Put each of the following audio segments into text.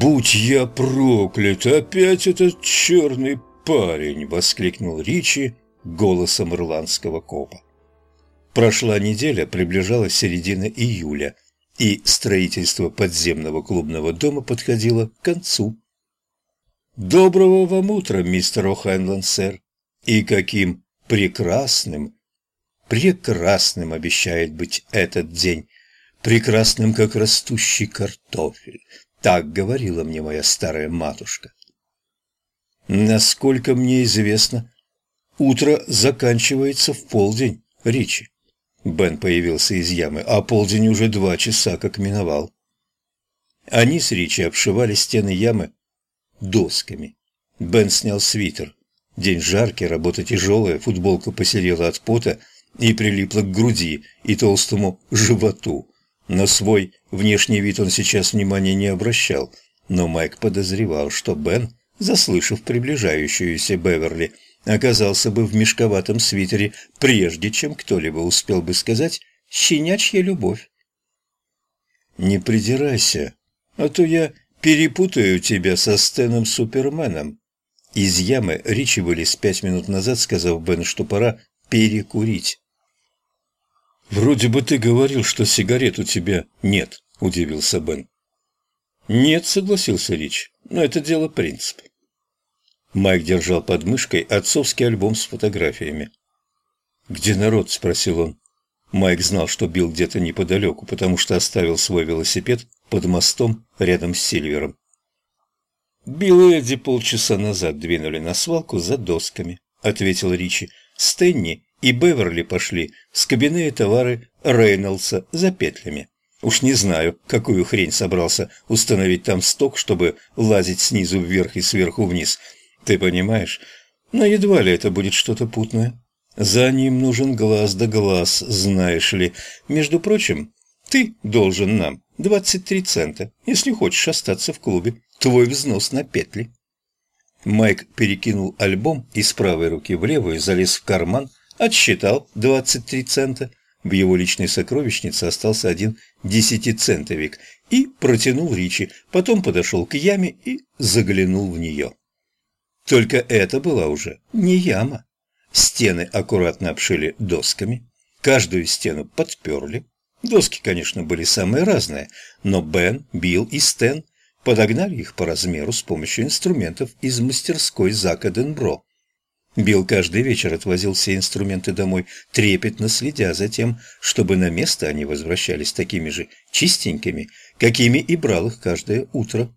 «Будь я проклят! Опять этот черный парень!» — воскликнул Ричи голосом ирландского копа. Прошла неделя, приближалась середина июля, и строительство подземного клубного дома подходило к концу. «Доброго вам утра, мистер О'Хэнлон, сэр! И каким прекрасным, прекрасным обещает быть этот день, прекрасным, как растущий картофель!» Так говорила мне моя старая матушка. Насколько мне известно, утро заканчивается в полдень, Ричи. Бен появился из ямы, а полдень уже два часа как миновал. Они с Ричи обшивали стены ямы досками. Бен снял свитер. День жаркий, работа тяжелая, футболка посерела от пота и прилипла к груди и толстому животу. На свой внешний вид он сейчас внимания не обращал, но Майк подозревал, что Бен, заслышав приближающуюся Беверли, оказался бы в мешковатом свитере, прежде чем кто-либо успел бы сказать «щенячья любовь». «Не придирайся, а то я перепутаю тебя со Стэном Суперменом». Из ямы Ричи вылез пять минут назад, сказав Бен, что пора перекурить. «Вроде бы ты говорил, что сигарет у тебя нет», – удивился Бен. «Нет», – согласился Рич, – «но это дело принципа». Майк держал под мышкой отцовский альбом с фотографиями. «Где народ?» – спросил он. Майк знал, что Билл где-то неподалеку, потому что оставил свой велосипед под мостом рядом с Сильвером. «Билл и Эдди полчаса назад двинули на свалку за досками», – ответил Ричи. «Стэнни и Беверли пошли с кабины товары Рейнольдса за петлями. Уж не знаю, какую хрень собрался установить там сток, чтобы лазить снизу вверх и сверху вниз. Ты понимаешь? Но едва ли это будет что-то путное. За ним нужен глаз да глаз, знаешь ли. Между прочим, ты должен нам 23 цента, если хочешь остаться в клубе. Твой взнос на петли. Майк перекинул альбом из правой руки в левую, залез в карман, отсчитал 23 цента. В его личной сокровищнице остался один десятицентовик и протянул Ричи, потом подошел к яме и заглянул в нее. Только это была уже не яма. Стены аккуратно обшили досками, каждую стену подперли. Доски, конечно, были самые разные, но Бен, Билл и Стэн подогнали их по размеру с помощью инструментов из мастерской Зака Денбро. Билл каждый вечер отвозил все инструменты домой, трепетно следя за тем, чтобы на место они возвращались такими же чистенькими, какими и брал их каждое утро.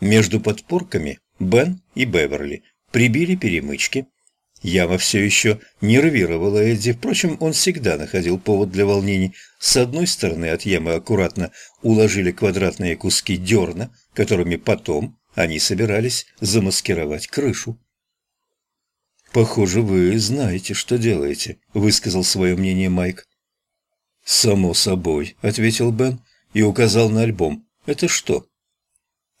Между подпорками Бен и Беверли прибили перемычки. Яма все еще нервировала Эдди, впрочем, он всегда находил повод для волнений. С одной стороны от ямы аккуратно уложили квадратные куски дерна, которыми потом они собирались замаскировать крышу. «Похоже, вы знаете, что делаете», — высказал свое мнение Майк. «Само собой», — ответил Бен и указал на альбом. «Это что?»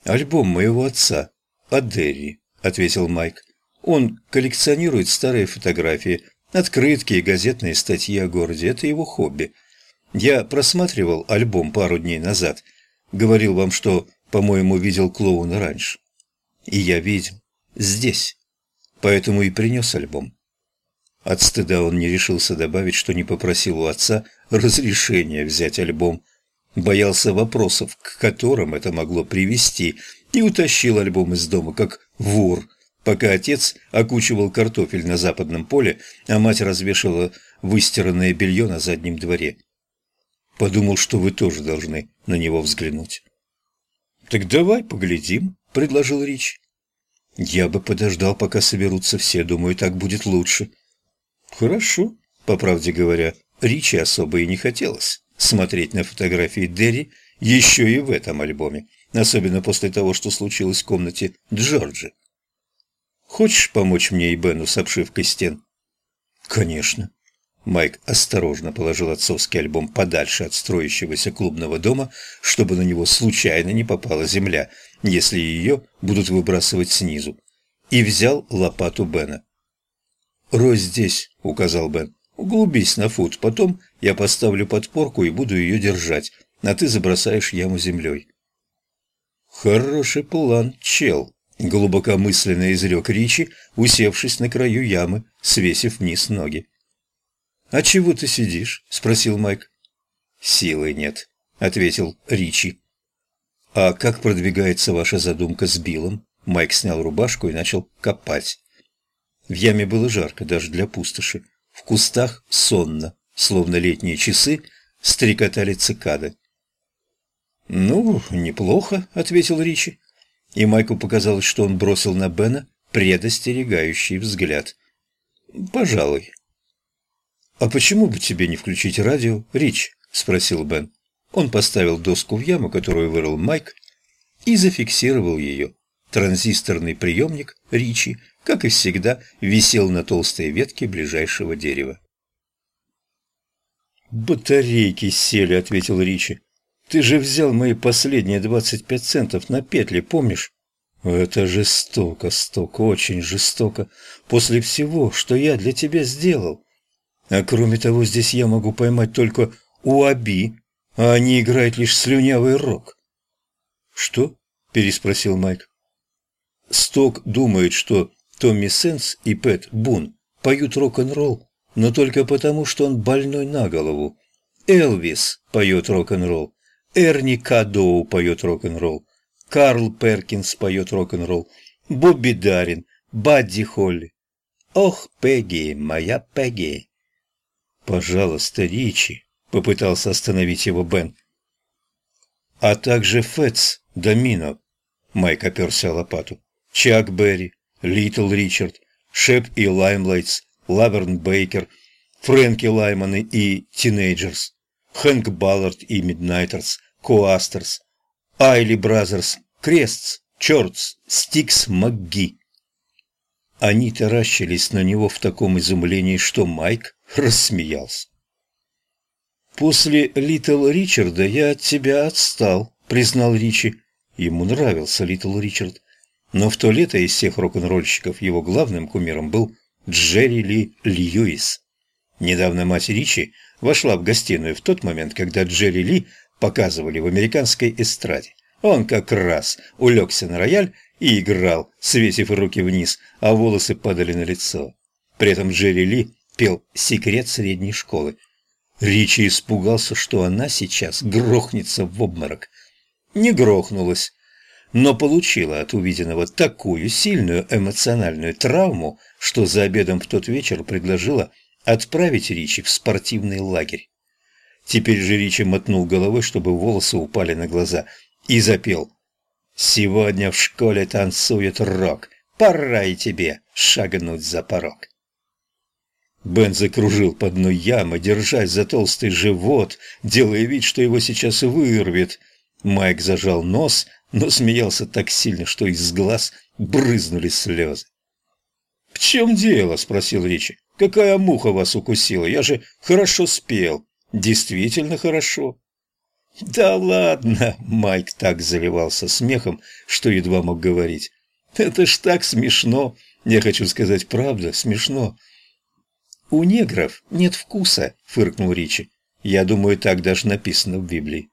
«Альбом моего отца, Адерри», — ответил Майк. «Он коллекционирует старые фотографии, открытки и газетные статьи о городе. Это его хобби. Я просматривал альбом пару дней назад. Говорил вам, что, по-моему, видел клоуна раньше. И я видел. Здесь» поэтому и принес альбом. От стыда он не решился добавить, что не попросил у отца разрешения взять альбом, боялся вопросов, к которым это могло привести, и утащил альбом из дома, как вор, пока отец окучивал картофель на западном поле, а мать развешивала выстиранное белье на заднем дворе. Подумал, что вы тоже должны на него взглянуть. «Так давай поглядим», — предложил Рич. Я бы подождал, пока соберутся все, думаю, так будет лучше. Хорошо, по правде говоря, Ричи особо и не хотелось смотреть на фотографии Дерри еще и в этом альбоме, особенно после того, что случилось в комнате Джорджи. Хочешь помочь мне и Бену с обшивкой стен? Конечно. Майк осторожно положил отцовский альбом подальше от строящегося клубного дома, чтобы на него случайно не попала земля, если ее будут выбрасывать снизу, и взял лопату Бена. «Рой здесь», — указал Бен. «Углубись на фут, потом я поставлю подпорку и буду ее держать, а ты забросаешь яму землей». Хороший план, чел, глубокомысленно изрек Ричи, усевшись на краю ямы, свесив вниз ноги. «А чего ты сидишь?» – спросил Майк. «Силы нет», – ответил Ричи. «А как продвигается ваша задумка с Биллом?» Майк снял рубашку и начал копать. В яме было жарко даже для пустоши. В кустах сонно, словно летние часы, стрекотали цикады. «Ну, неплохо», — ответил Ричи. И Майку показалось, что он бросил на Бена предостерегающий взгляд. «Пожалуй». «А почему бы тебе не включить радио, Рич?» — спросил Бен. Он поставил доску в яму, которую вырыл Майк, и зафиксировал ее. Транзисторный приемник Ричи, как и всегда, висел на толстой ветке ближайшего дерева. «Батарейки сели», — ответил Ричи. «Ты же взял мои последние двадцать пять центов на петли, помнишь?» «Это жестоко, Сток, очень жестоко. После всего, что я для тебя сделал. А кроме того, здесь я могу поймать только уаби, а они играют лишь слюнявый рок». «Что?» – переспросил Майк. Сток думает, что Томми Сенс и Пэт Бун поют рок-н-ролл, но только потому, что он больной на голову. Элвис поет рок-н-ролл, Эрни Кадоу поет рок-н-ролл, Карл Перкинс поет рок-н-ролл, Бобби Дарин, Бадди Холли. Ох, Пегги, моя Пегги. Пожалуйста, Ричи, попытался остановить его Бен. А также Фэтс Домино. Майк оперся лопату. Чак Берри, Литл Ричард, Шеп и Лаймлайтс, Лаверн Бейкер, Фрэнки Лаймон и Тинейджерс, Хэнк Баллард и Миднайтерс, Коастерс, Айли Бразерс, Крестс, Чордс, Стикс МакГи. Они таращились на него в таком изумлении, что Майк рассмеялся. «После Литл Ричарда я от тебя отстал», — признал Ричи. Ему нравился Литл Ричард. Но в то лето из всех рок-н-ролльщиков его главным кумиром был Джерри Ли Льюис. Недавно мать Ричи вошла в гостиную в тот момент, когда Джерри Ли показывали в американской эстраде. Он как раз улегся на рояль и играл, свесив руки вниз, а волосы падали на лицо. При этом Джерри Ли пел «Секрет средней школы». Ричи испугался, что она сейчас грохнется в обморок. Не грохнулась, но получила от увиденного такую сильную эмоциональную травму, что за обедом в тот вечер предложила отправить Ричи в спортивный лагерь. Теперь же Ричи мотнул головой, чтобы волосы упали на глаза, и запел «Сегодня в школе танцует рок, пора и тебе шагнуть за порог». Бен закружил по дну ямы, держась за толстый живот, делая вид, что его сейчас вырвет. Майк зажал нос но смеялся так сильно, что из глаз брызнули слезы. «В чем дело?» – спросил Ричи. «Какая муха вас укусила? Я же хорошо спел. Действительно хорошо». «Да ладно!» – Майк так заливался смехом, что едва мог говорить. «Это ж так смешно! Я хочу сказать, правда, смешно!» «У негров нет вкуса», – фыркнул Ричи. «Я думаю, так даже написано в Библии».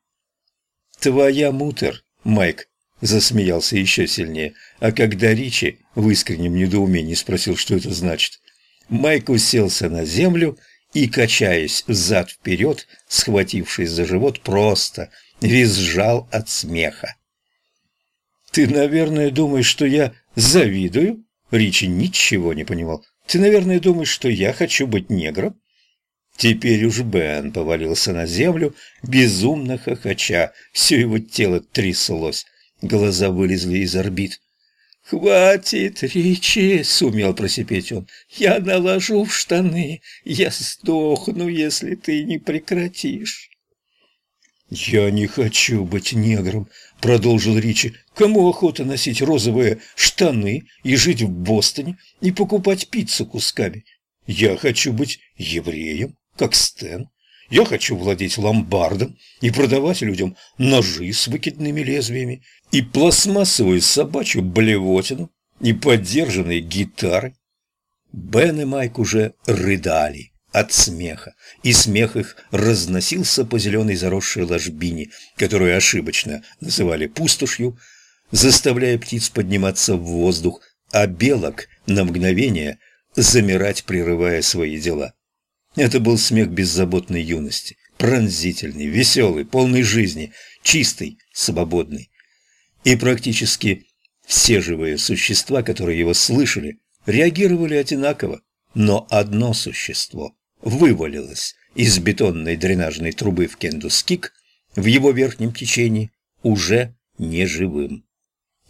«Твоя мутер», – Майк засмеялся еще сильнее, а когда Ричи в искреннем недоумении спросил, что это значит, Майк уселся на землю и, качаясь взад-вперед, схватившись за живот, просто визжал от смеха. «Ты, наверное, думаешь, что я завидую?» Ричи ничего не понимал. «Ты, наверное, думаешь, что я хочу быть негром?» Теперь уж Бен повалился на землю, безумно хохоча, все его тело тряслось. Глаза вылезли из орбит. «Хватит, Ричи!» — сумел просипеть он. «Я наложу в штаны. Я сдохну, если ты не прекратишь». «Я не хочу быть негром», — продолжил Ричи. «Кому охота носить розовые штаны и жить в Бостоне и покупать пиццу кусками? Я хочу быть евреем, как Стэн. Я хочу владеть ломбардом и продавать людям ножи с выкидными лезвиями и пластмассовую собачью блевотину и поддержанные гитары. Бен и Майк уже рыдали от смеха, и смех их разносился по зеленой заросшей ложбине, которую ошибочно называли пустошью, заставляя птиц подниматься в воздух, а белок на мгновение замирать, прерывая свои дела. Это был смех беззаботной юности, пронзительный, веселый, полный жизни, чистый, свободный. И практически все живые существа, которые его слышали, реагировали одинаково, но одно существо вывалилось из бетонной дренажной трубы в Кендускик в его верхнем течении уже неживым.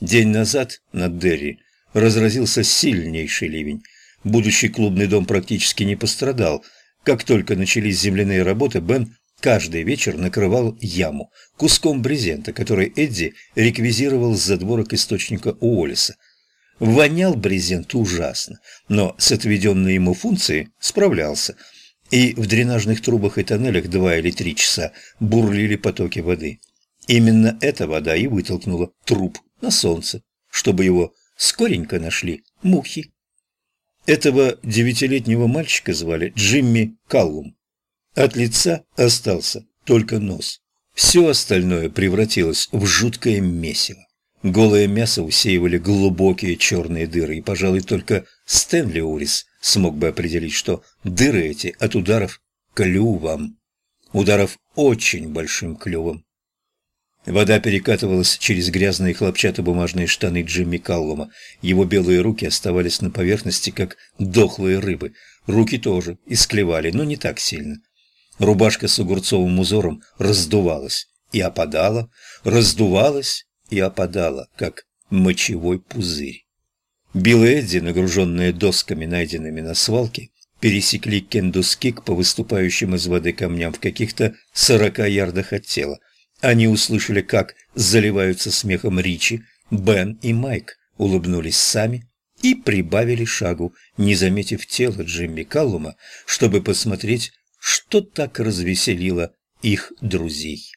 День назад над Дерри разразился сильнейший ливень. Будущий клубный дом практически не пострадал. Как только начались земляные работы, Бен каждый вечер накрывал яму куском брезента, который Эдди реквизировал с задворок источника Уоллеса. Вонял брезент ужасно, но с отведенной ему функцией справлялся. И в дренажных трубах и тоннелях два или три часа бурлили потоки воды. Именно эта вода и вытолкнула труп на солнце, чтобы его скоренько нашли мухи. Этого девятилетнего мальчика звали Джимми Каллум. От лица остался только нос. Все остальное превратилось в жуткое месиво. Голое мясо усеивали глубокие черные дыры, и, пожалуй, только Стэнли Урис смог бы определить, что дыры эти от ударов клювом. Ударов очень большим клювом. Вода перекатывалась через грязные хлопчатобумажные штаны Джимми Каллума. Его белые руки оставались на поверхности, как дохлые рыбы. Руки тоже исклевали, но не так сильно. Рубашка с огурцовым узором раздувалась и опадала, раздувалась и опадала, как мочевой пузырь. Билл и Эдди, нагруженные досками, найденными на свалке, пересекли Кендускик по выступающим из воды камням в каких-то сорока ярдах от тела. Они услышали, как заливаются смехом Ричи, Бен и Майк, улыбнулись сами и прибавили шагу, не заметив тела Джимми Каллума, чтобы посмотреть, что так развеселило их друзей.